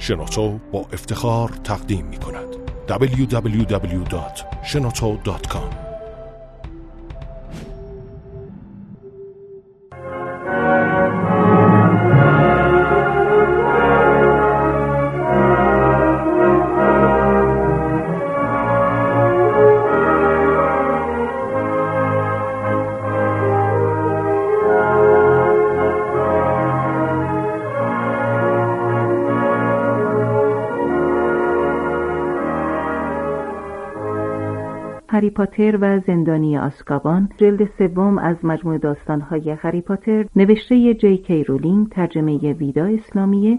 شنوتو با افتخار تقدیم می کند www.shenoto.com هری پاتر و زندانی آسکابان جلد سوم از مجموع داستانهای هری پاتر نوشته جی کی رولینگ ترجمه ویدا اسلامیه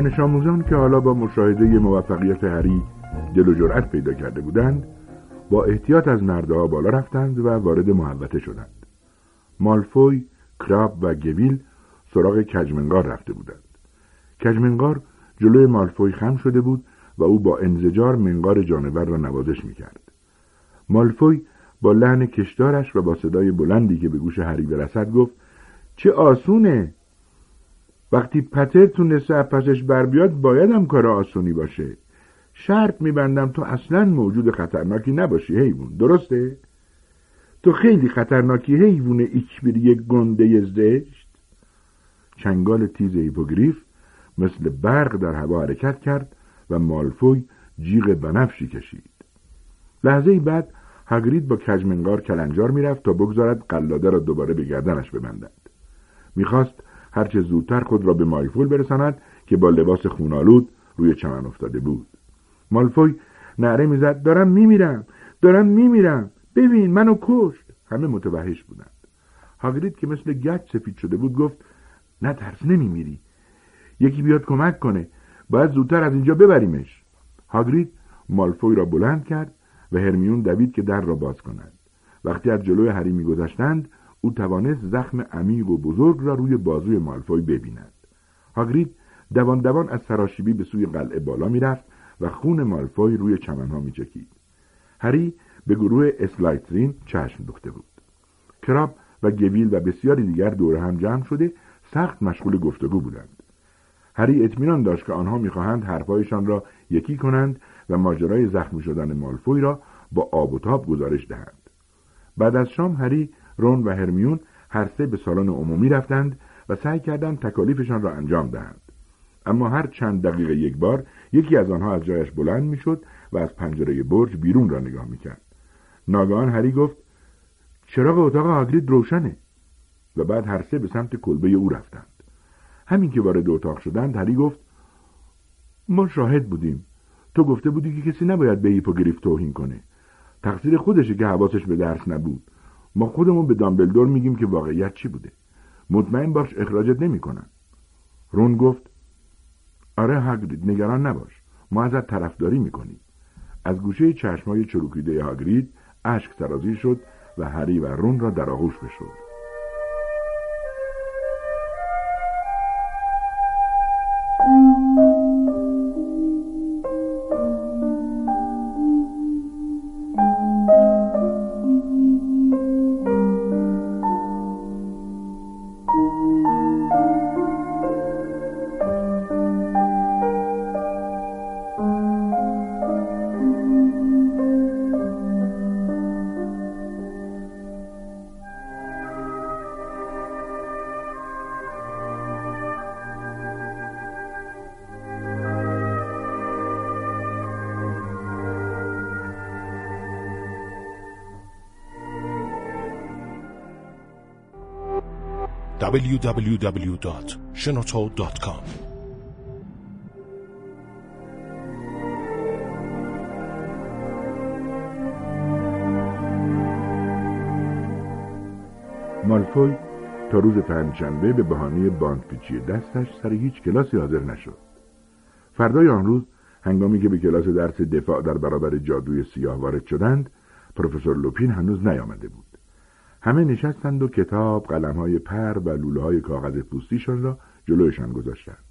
دانش آموزان که حالا با مشاهده موفقیت هری دل و جرأت پیدا کرده بودند با احتیاط از نردها بالا رفتند و وارد محوطه شدند. مالفوی، کراب و گویل سراغ کجمنگار رفته بودند. کجمنگار جلوی مالفوی خم شده بود و او با انزجار منقار جانور را نوازش می‌کرد. مالفوی با لحن کشدارش و با صدای بلندی که به گوش هری برسد گفت چه آسونه! وقتی پتر تونسته پسش بر بیاد باید هم کار آسونی باشه. شرط میبندم تو اصلا موجود خطرناکی نباشی حیوان. درسته؟ تو خیلی خطرناکی حیوان ایکبری گنده زشت. چنگال تیز هیپوگریف مثل برق در هوا حرکت کرد و مالفوی جیغ بنفشی کشید. لحظه بعد هگرید با کجمنگار کلنجار می‌رفت تا بگذارد قلاده را دوباره به گردنش ببندد. می‌خواست هرچه زودتر خود را به مالفوی برساند که با لباس خونالود روی چمن افتاده بود. مالفوی نعره می‌زد. دارم میمیرم دارم میمیرم. ببین منو کشت. همه متوحش بودند. هاگرید که مثل گچ سفید شده بود گفت نه ترس نمیمیری. یکی بیاد کمک کنه. باید زودتر از اینجا ببریمش. هاگرید مالفوی را بلند کرد و هرمیون دوید که در را باز کند وقتی از جلوی هری میگذشتند او توانست زخم عمیق و بزرگ را روی بازوی مالفوی ببیند. هاگرید دوان دوان از سراشیبی به سوی قلعه بالا می‌رفت و خون مالفوی روی چمنها میچکید. هری به گروه اسلایترین چشم دوخته بود. کراب و گویل و بسیاری دیگر دور هم جمع شده سخت مشغول گفتگو بودند. هری اطمینان داشت که آنها می‌خواهند حرفهایشان را یکی کنند و ماجرای زخمی شدن مالفوی را با آب و تاب گزارش دهند. بعد از شام هری رون و هرمیون هر سه به سالن عمومی رفتند و سعی کردند تکالیفشان را انجام دهند. اما هر چند دقیقه یک بار یکی از آنها از جایش بلند می‌شد و از پنجره برج بیرون را نگاه می‌کرد. ناگهان هری گفت چراغ اتاق هاگرید روشنه. و بعد هر سه به سمت کلبه او رفتند. همین که وارد اتاق شدند هری گفت ما شاهد بودیم. تو گفته بودی که کسی نباید به هیپوگریف توهین کنه. تقصیر خودشه که حواسش به درس نبود. ما خودمون به دامبلدور میگیم که واقعیت چی بوده؟ مطمئن باش اخراجت نمی‌کنن. رون گفت آره هاگرید نگران نباش. ما ازت طرفداری می‌کنیم. از گوشه چشمای چروکیده هاگرید اشک سرازی شد و هری و رون را در آغوش بشد. www.shenoto.com مالفوی تا روز پنجشنبه به بهانه باندپیچی دستش سر هیچ کلاسی حاضر نشد. فردای آن روز هنگامی که به کلاس درس دفاع در برابر جادوی سیاه وارد شدند پروفسور لوپین هنوز نیامده بود. همه نشستند و کتاب قلمهای پر و لوله های کاغذ پوستیشان را جلویشان گذاشتند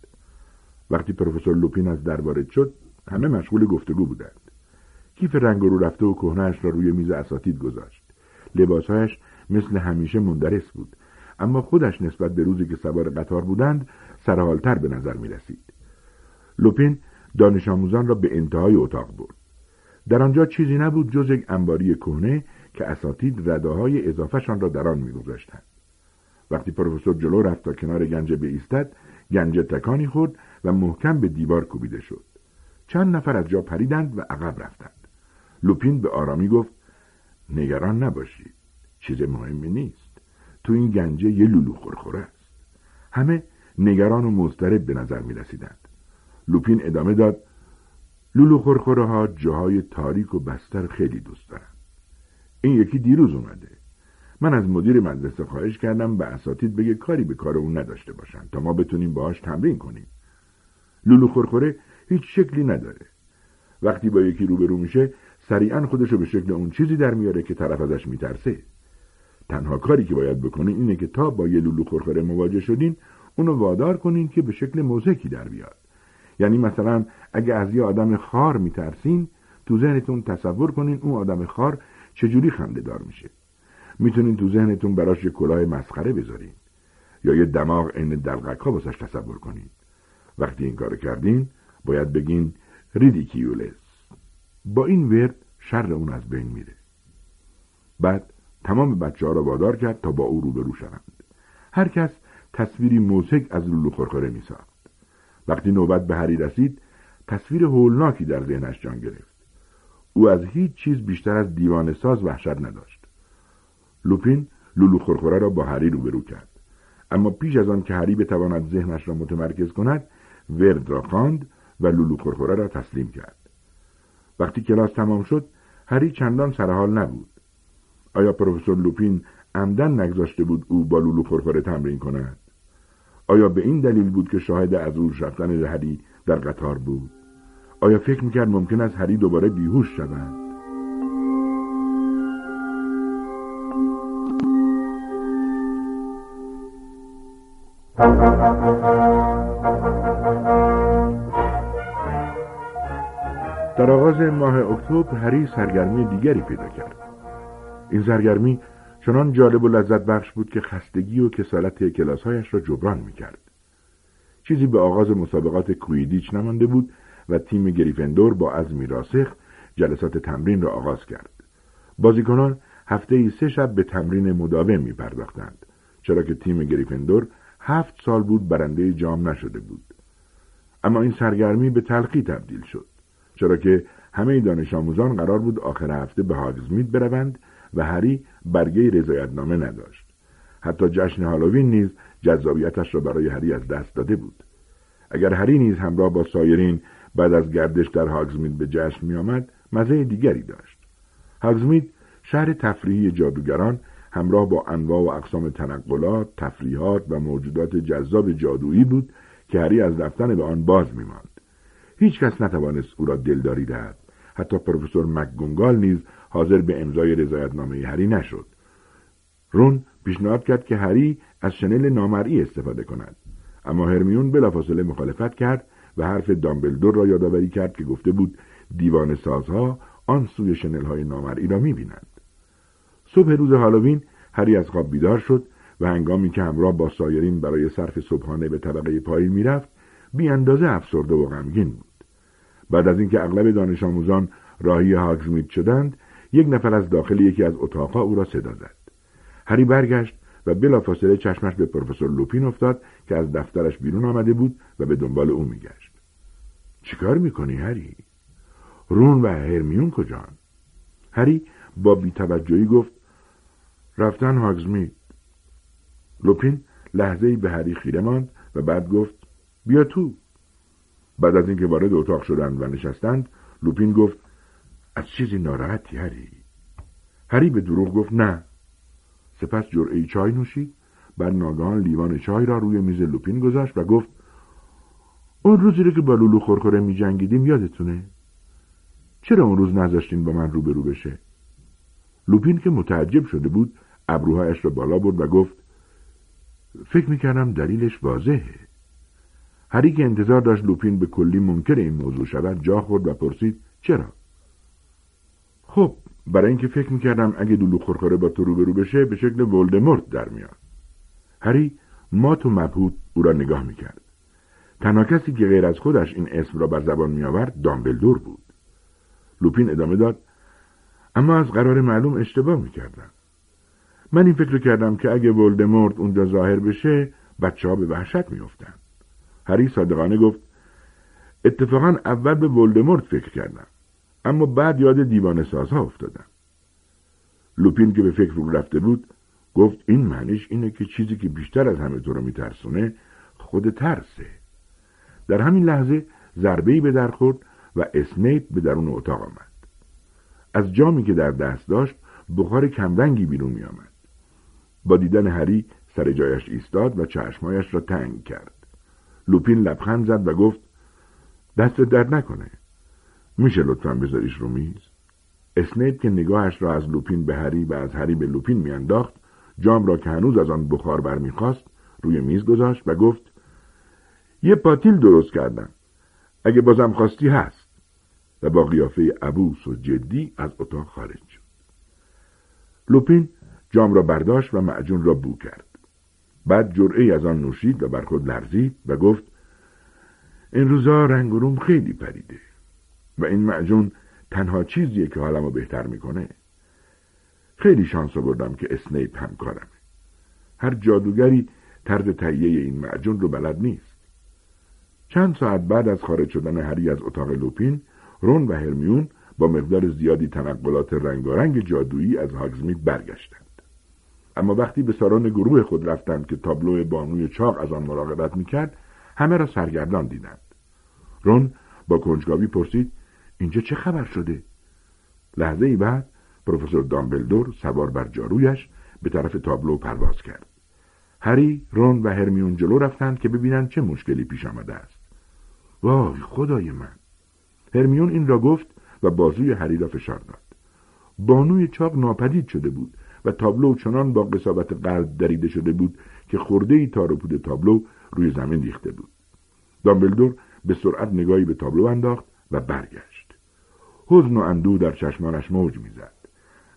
وقتی پروفسور لوپین از در وارد شد همه مشغول گفتگو بودند کیف رنگ رو رفته و کهنهاش را روی میز اساتید گذاشت لباسهایش مثل همیشه مندرس بود اما خودش نسبت به روزی که سوار قطار بودند سرحالتر به نظر می رسید. لوپین دانش آموزان را به انتهای اتاق برد. در آنجا چیزی نبود جز یک انباری کهنه که اساتید رده های اضافهشان را در آن میگذاشتند. وقتی پروفسور جلو رفت تا کنار گنجه بایستد گنجه تکانی خورد و محکم به دیوار کوبیده شد. چند نفر از جا پریدند و عقب رفتند. لوپین به آرامی گفت نگران نباشید. چیز مهمی نیست. تو این گنجه یه لولو خورخوره است. همه نگران و مضطرب به نظر می رسیدند. لوپین ادامه داد لولو خورخوره ها جاهای تاریک و بستر خیلی دوست دارن. این یکی دیروز اومده. من از مدیر مدرسه خواهش کردم به اساتید بگه کاری به کار اون نداشته باشن تا ما بتونیم باهاش تمرین کنیم. لولو خورخوره هیچ شکلی نداره. وقتی با یکی روبرو میشه سریعا خودشو به شکل اون چیزی در میاره که طرف ازش میترسه. تنها کاری که باید بکنین اینه که تا با یه لولو خورخوره مواجه شدین اونو وادار کنین که به شکل موزکی در بیاد. یعنی مثلا اگه از یه آدم خار میترسین تو ذهنتون تصور کنین اون آدم خار چجوری خنده دار میشه؟ می‌تونین تو ذهنتون براش یه کلاه مسخره بذارین. یا یه دماغ عین دلغک ها بسش تصور کنین. وقتی این کارو کردین باید بگین ریدیکیولس با این ورد شر اون از بین میره. بعد تمام بچه ها را وادار کرد تا با او روبرو شوند. هر کس تصویری موسک از لولو خورخوره میساخت. وقتی نوبت به هری رسید تصویر هولناکی در ذهنش جان گرفت. او از هیچ چیز بیشتر از دیوان ساز وحشت نداشت. لوپین لولو خورخوره را با هری روبرو کرد. اما پیش از آن که هری بتواند ذهنش را متمرکز کند ورد را خواند و لولو خورخوره را تسلیم کرد. وقتی کلاس تمام شد هری چندان سرحال نبود. آیا پروفسور لوپین عمدن نگذاشته بود او با لولو خورخوره تمرین کند؟ آیا به این دلیل بود که شاهد از رفتن هری در قطار بود؟ آیا فکر می‌کرد ممکن است هری دوباره بیهوش شود؟ در آغاز ماه اکتبر هری سرگرمی دیگری پیدا کرد. این سرگرمی چنان جالب و لذت بخش بود که خستگی و کسالت کلاسهایش را جبران می‌کرد. چیزی به آغاز مسابقات کویدیچ نمانده بود و تیم گریفندور با عزمی راسخ جلسات تمرین را آغاز کرد. بازیکنان هفته ای سه شب به تمرین مداوم می پرداختند چرا که تیم گریفندور هفت سال بود برنده جام نشده بود. اما این سرگرمی به تلخی تبدیل شد چرا که همه دانش آموزان قرار بود آخر هفته به هاگزمید بروند و هری برگه رضایتنامه نداشت. حتی جشن هالووین نیز جذابیتش را برای هری از دست داده بود. اگر هری نیز همراه با سایرین بعد از گردش در هاگزمید به جشن می آمد مزه دیگری داشت. هاگزمید شهر تفریحی جادوگران همراه با انواع و اقسام تنقلات، تفریحات و موجودات جذاب جادویی بود که هری از رفتن به آن باز میماند. هیچ کس نتوانست او را دلداری دهد. حتی پروفسور مکگونگال نیز حاضر به امضای رضایتنامه هری نشد. رون پیشنهاد کرد که هری از شنل نامرئی استفاده کند. اما هرمیون بلافاصله مخالفت کرد و حرف دامبلدور را یادآوری کرد که گفته بود دیوان سازها آن سوی شنل های نامرئی را می‌بینند. صبح روز هالووین هری از خواب بیدار شد و هنگامی که همراه با سایرین برای صرف صبحانه به طبقه پایین می‌رفت بی اندازه افسرده و غمگین بود. بعد از اینکه اغلب دانش آموزان راهی هاگزمید شدند یک نفر از داخل یکی از اتاقها او را صدا زد هری برگشت و بلافاصله چشمش به پروفسور لوپین افتاد که از دفترش بیرون آمده بود و به دنبال او میگشت چیکار می‌کنی هری؟ رون و هرمیون کجان؟ هری با بیتوجهی گفت رفتن هاگزمید. لوپین لحظه ای به هری خیره ماند و بعد گفت بیا تو. بعد از اینکه وارد اتاق شدند و نشستند لوپین گفت از چیزی ناراحتی هری؟ هری به دروغ گفت نه. سپس جرعه چای نوشید بعد ناگهان لیوان چای را روی میز لوپین گذاشت و گفت اون روزی رو که با لولو خورخوره می جنگیدیم یادتونه؟ چرا اون روز نذاشتین با من روبرو بشه؟ لوپین که متعجب شده بود ابروهایش را بالا برد و گفت فکر می‌کردم دلیلش واضحه هری که انتظار داشت لوپین به کلی منکر این موضوع شود جا خورد و پرسید چرا خب برای اینکه فکر می‌کردم اگه دولو خورخوره با تو روبرو بشه به شکل ولدمورت در میاد هری مات و مبهوت او را نگاه می‌کرد تنها کسی که غیر از خودش این اسم را بر زبان میآورد دامبلدور بود. لوپین ادامه داد اما از قرار معلوم اشتباه می‌کردم. من این فکر کردم که اگه ولدمورت اونجا ظاهر بشه بچه ها به وحشت میافتن. هری صادقانه گفت اتفاقا اول به ولدمورت فکر کردم اما بعد یاد دیوانه سازها افتادم. لوپین که به فکر رو رفته بود گفت این معنیش اینه که چیزی که بیشتر از همه تو رو میترسونه خود ترسه. در همین لحظه ضربه‌ای به در خورد و اسنیپ به درون اتاق آمد. از جامی که در دست داشت بخار کمرنگی بیرون می آمد. با دیدن هری سر جایش ایستاد و چشمایش را تنگ کرد. لوپین لبخند زد و گفت دست درد نکنه. میشه لطفا بذاریش رو میز. اسنیپ که نگاهش را از لوپین به هری و از هری به لوپین میانداخت جام را که هنوز از آن بخار برمیخواست روی میز گذاشت و گفت یه پاتیل درست کردم اگه بازم خواستی هست. و با قیافه عبوس و جدی از اتاق خارج شد. لوپین جام را برداشت و معجون را بو کرد. بعد جرعه از آن نوشید و بر خود لرزید و گفت این روزا رنگ روم خیلی پریده. و این معجون تنها چیزیه که حالمو بهتر می‌کنه. خیلی شانس آوردم که اسنیپ همکارمه. هر جادوگری طرز تهیه این معجون رو بلد نیست. چند ساعت بعد از خارج شدن هری از اتاق لوپین رون و هرمیون با مقدار زیادی تنقلات رنگارنگ جادویی از هاگزمیت برگشتند. اما وقتی به سالن گروه خود رفتند که تابلو بانوی چاق از آن مراقبت می‌کرد همه را سرگردان دیدند. رون با کنجکاوی پرسید اینجا چه خبر شده؟ لحظه ای بعد پروفسور دامبلدور سوار بر جارویش به طرف تابلو پرواز کرد. هری رون و هرمیون جلو رفتند که ببینند چه مشکلی پیش آمده است. وای خدای من. هرمیون این را گفت و بازوی هری را فشار داد. بانوی چاق ناپدید شده بود و تابلو چنان با قصابت قلب دریده شده بود که خورده ای تار و پود تابلو روی زمین ریخته بود. دامبلدور به سرعت نگاهی به تابلو انداخت و برگشت. حزن و اندو در چشمانش موج می‌زد.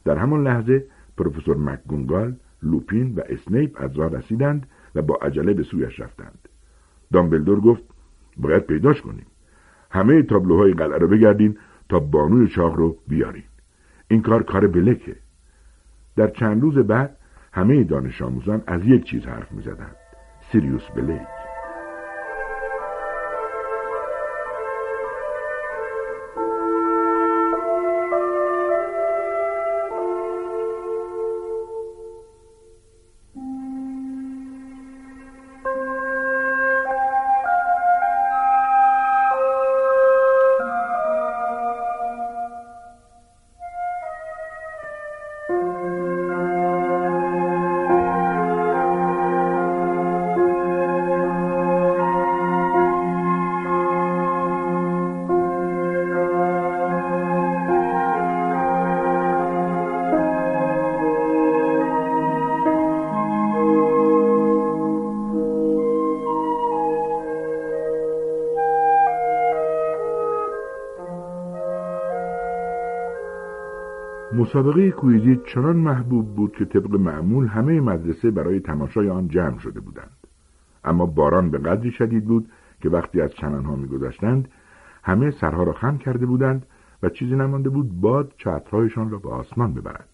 در همان لحظه پروفسور مکگونگال لوپین و اسنیپ از راه رسیدند و با عجله به سویش رفتند. دامبلدور گفت باید پیداش کنیم. همه تابلوهای قلعه رو بگردین تا بانوی چاق رو بیارین. این کار کار بلکه. در چند روز بعد همه دانش آموزان از یک چیز حرف می زدند. سیریوس بلیک مسابقه کویزی چنان محبوب بود که طبق معمول همه مدرسه برای تماشای آن جمع شده بودند. اما باران به قدری شدید بود که وقتی از چمنها میگذشتند همه سرها را خم کرده بودند و چیزی نمانده بود باد چترهایشان را به آسمان ببرد.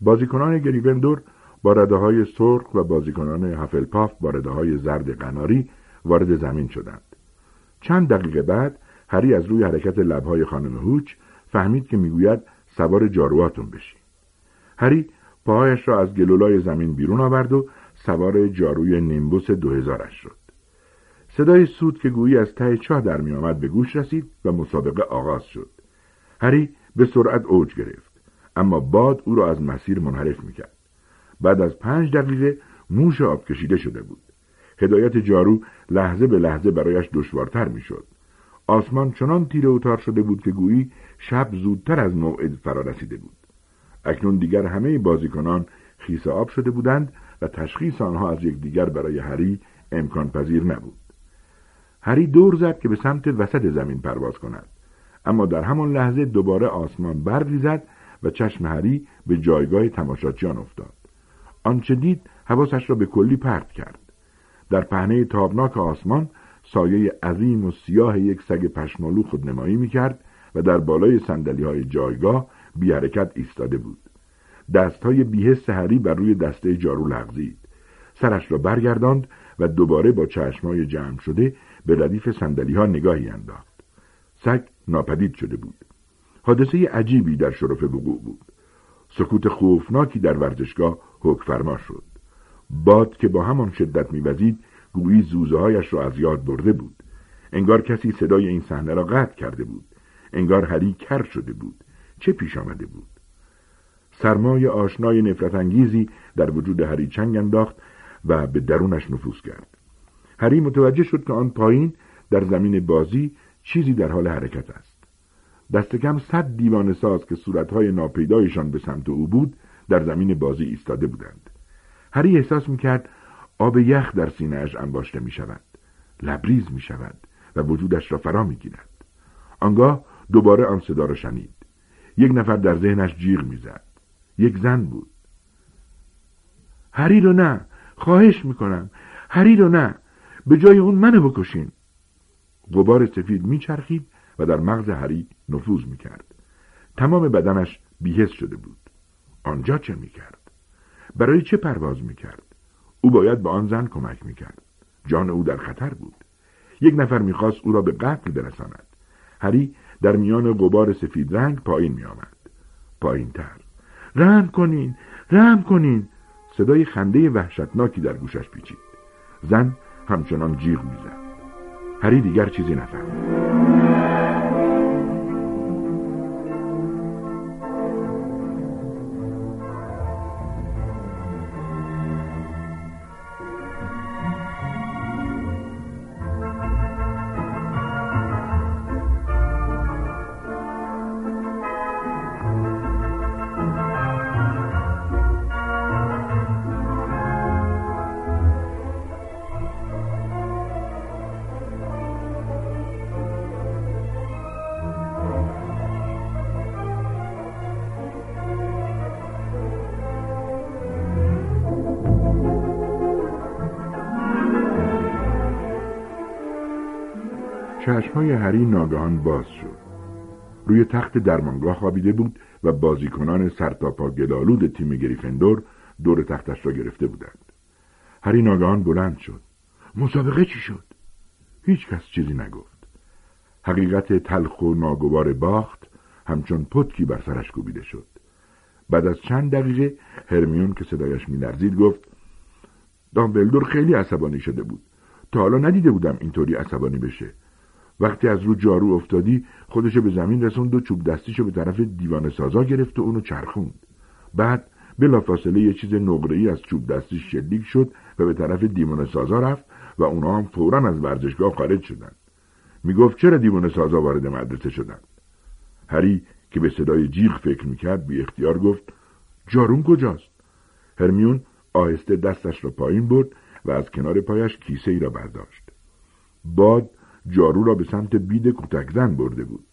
بازیکنان گریوندور با رده های سرخ و بازیکنان هفلپاف با رده های زرد قناری وارد زمین شدند. چند دقیقه بعد هری از روی حرکت لبهای خانم هوچ فهمید که می‌گوید سوار جارواتون بشی هری پاهایش را از گلولای زمین بیرون آورد و سوار جاروی نیمبوس دو هزارش شد. صدای سود که گویی از ته چاه در می آمد به گوش رسید و مسابقه آغاز شد. هری به سرعت اوج گرفت اما باد او را از مسیر منحرف می‌کرد. بعد از پنج دقیقه موش آب کشیده شده بود. هدایت جارو لحظه به لحظه برایش دشوارتر می‌شد. آسمان چنان تیره و شده بود که گویی شب زودتر از موعد فرا رسیده بود. اکنون دیگر همه بازیکنان خیس آب شده بودند و تشخیص آنها از یکدیگر برای هری امکان پذیر نبود. هری دور زد که به سمت وسط زمین پرواز کند. اما در همان لحظه دوباره آسمان برقی زد و چشم هری به جایگاه تماشاچیان افتاد. آنچه دید حواسش را به کلی پرت کرد. در پهنه تابناک آسمان سایه عظیم و سیاه یک سگ پشمالو خودنمایی می‌کرد و در بالای سندلی های جایگاه بی حرکت ایستاده بود. دست های بیهست هری بر روی دسته جارو لغزید. سرش را برگرداند و دوباره با چشمای جمع شده به ردیف سندلی ها نگاهی انداخت. سگ ناپدید شده بود. حادثه عجیبی در شرف وقوع بود. سکوت خوفناکی در ورزشگاه حک فرما شد. باد که با همان شدت میوزید گویی زوزه هایش را از یاد برده بود. انگار کسی صدای این صحنه را قطع کرده بود. انگار هری کر شده بود. چه پیش آمده بود؟ سرمای آشنای نفرت انگیزی در وجود هری چنگ انداخت و به درونش نفوذ کرد. هری متوجه شد که آن پایین در زمین بازی چیزی در حال حرکت است. دست کم صد دیوانه ساز که صورتهای ناپیدایشان به سمت او بود در زمین بازی ایستاده بودند. هری احساس می‌کرد آب یخ در سینهاش انباشته می شود. لبریز می شود و وجودش را فرا می گیرد. آنگاه دوباره آن صدا را شنید. یک نفر در ذهنش جیغ می‌زد. یک زن بود. هری رو نه. خواهش می‌کنم. هری رو نه. به جای اون منو بکشین. غبار سفید میچرخید و در مغز هری نفوذ می‌کرد. تمام بدنش بیهس شده بود. آنجا چه می‌کرد؟ برای چه پرواز می‌کرد؟ او باید به آن زن کمک می‌کرد. جان او در خطر بود. یک نفر می‌خواست او را به قتل برساند. هری در میان غبار سفید رنگ پایین میآمد. پایین تر. رحم کنین، رحم کنین. صدای خنده وحشتناکی در گوشش پیچید. زن همچنان جیغ می‌زد. هری دیگر چیزی نفهمید. چشمهای هری ناگهان باز شد. روی تخت درمانگاه خوابیده بود و بازیکنان سرتاپا گلالود تیم گریفندور دور تختش را گرفته بودند. هری ناگهان بلند شد. مسابقه چی شد؟ هیچ کس چیزی نگفت. حقیقت تلخ و ناگوار باخت همچون پتکی بر سرش کوبیده شد. بعد از چند دقیقه هرمیون که صدایش میلرزید گفت دامبلدور خیلی عصبانی شده بود. تا حالا ندیده بودم اینطوری عصبانی بشه. وقتی از رو جارو افتادی خودشو به زمین رسوند و چوب دستیشو به طرف دیوان سازا گرفت و اونو چرخوند. بعد بلافاصله یه چیز نقره‌ای از چوب دستیش شلیک شد و به طرف دیوان سازا رفت و اونا هم فورا از ورزشگاه خارج شدن. می‌گفت چرا دیوان سازا وارد مدرسه شدن؟ هری که به صدای جیغ فکر می‌کرد بی اختیار گفت جارون کجاست؟ هرمیون آهسته دستش را پایین برد و از کنار پایش کیسه ای را برداشت. باد جارو را به سمت بید کتکزن برده بود.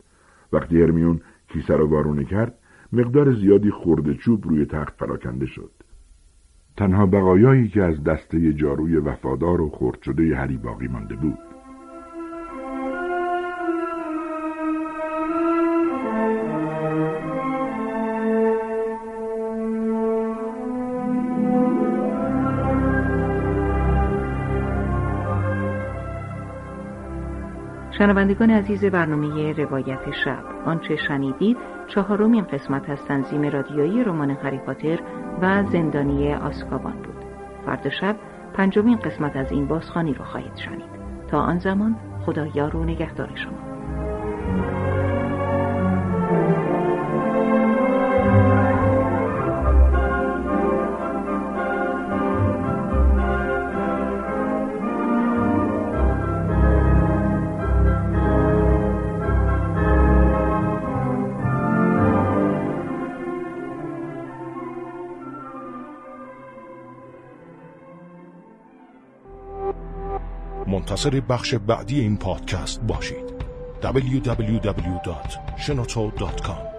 وقتی هرمیون کیسه را وارونه کرد مقدار زیادی خورده چوب روی تخت پراکنده شد. تنها بقایایی که از دسته جاروی وفادار و خرد شده هری باقی مانده بود. شنوندگان عزیز برنامه روایت شب آنچه شنیدید چهارمین قسمت از تنظیم رادیویی رمان هری و زندانی آسکابان بود. فردا شب پنجمین قسمت از این بازخانی رو خواهید شنید. تا آن زمان خدایا و نگهدار شما. منتظر بخش بعدی این پادکست باشید. www.shenoto.com